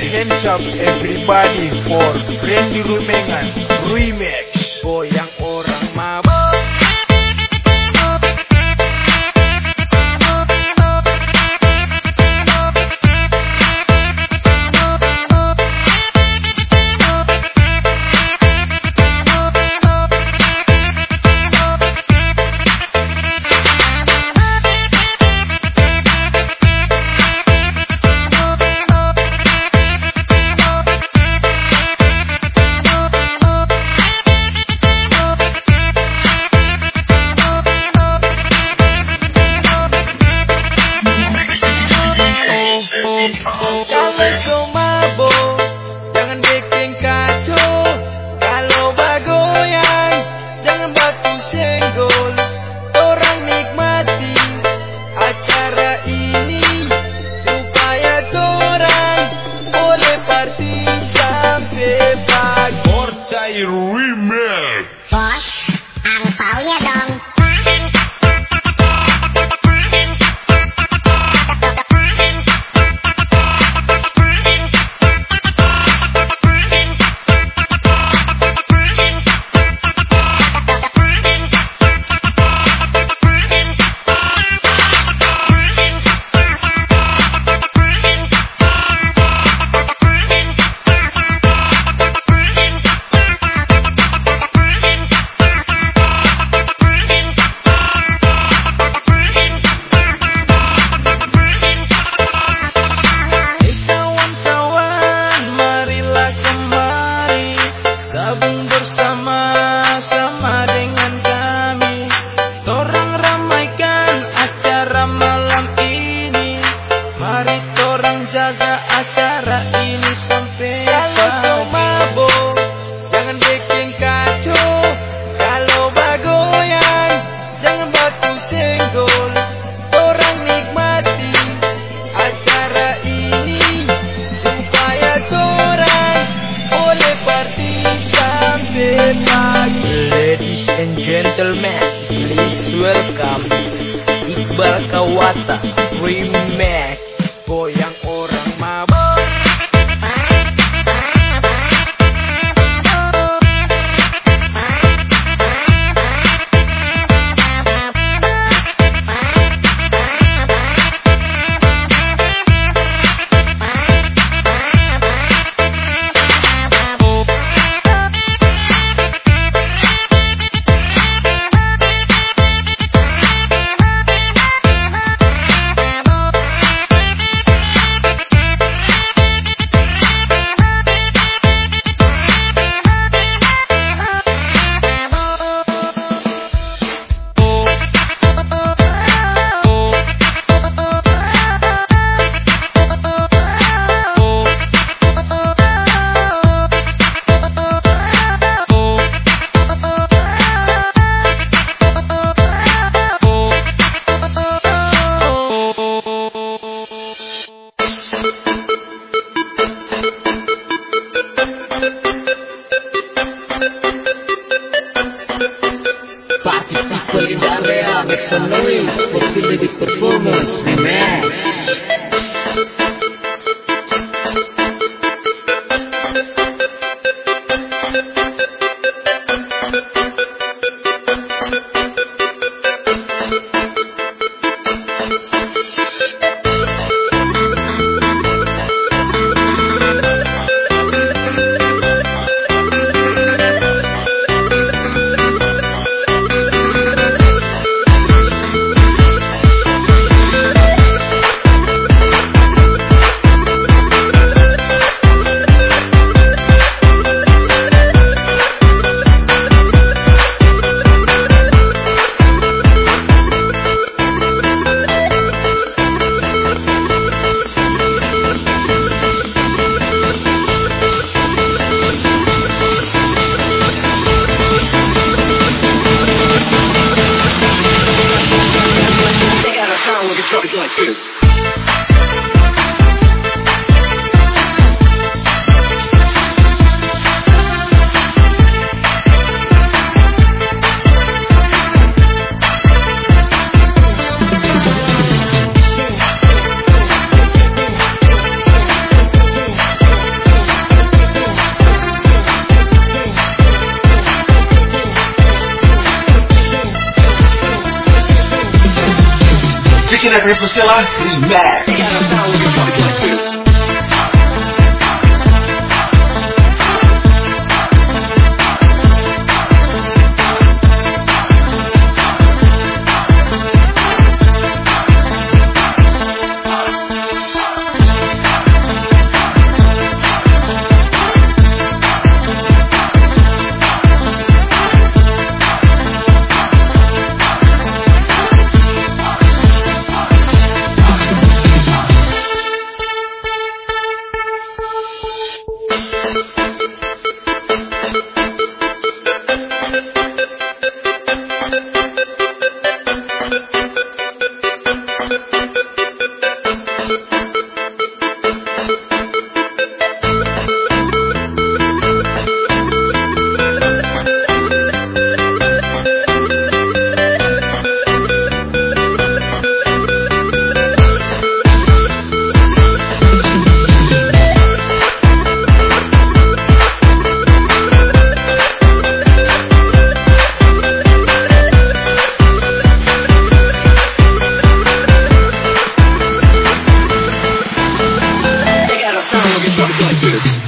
Handsome everybody for Randy Rumengan Remix. Boyang orang mabuk Let's go, Plata Remix. Thank you. Vicky Priscilla like this.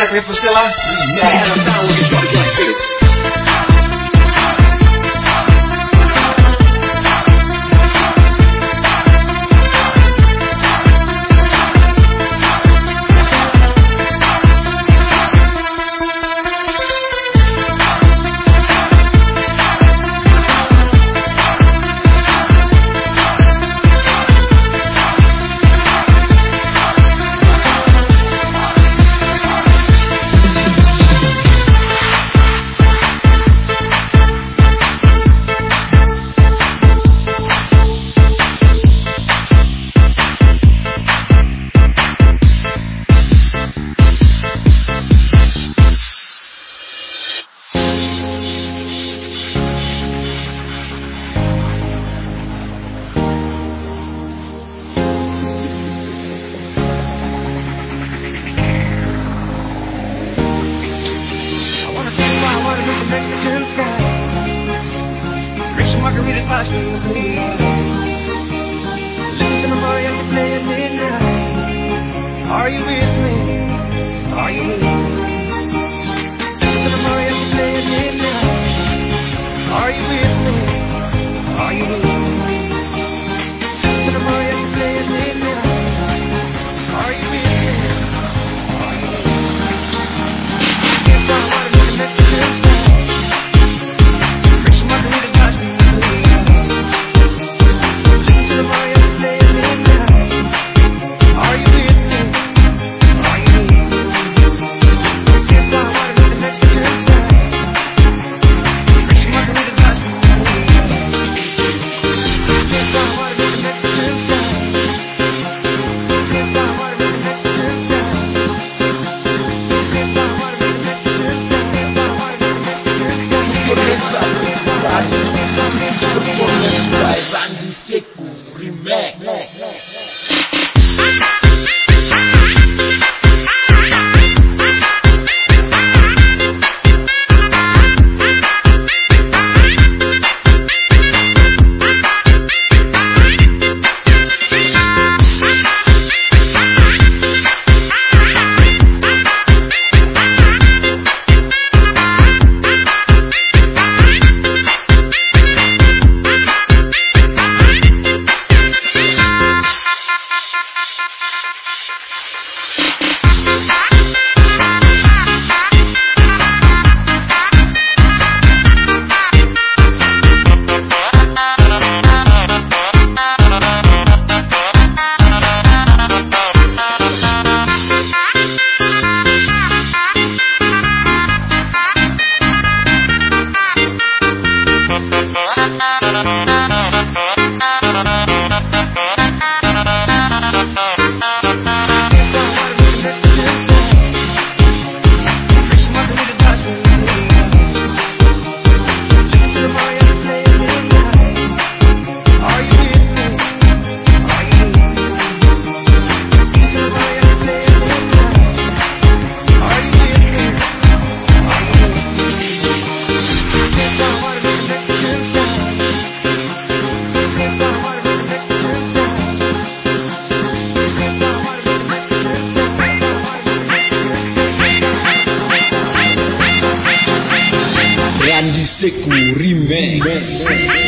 Remix. Vicky Priscilla Remix. Mexican sky. Drink some margaritas, watch the moonlight. securimbe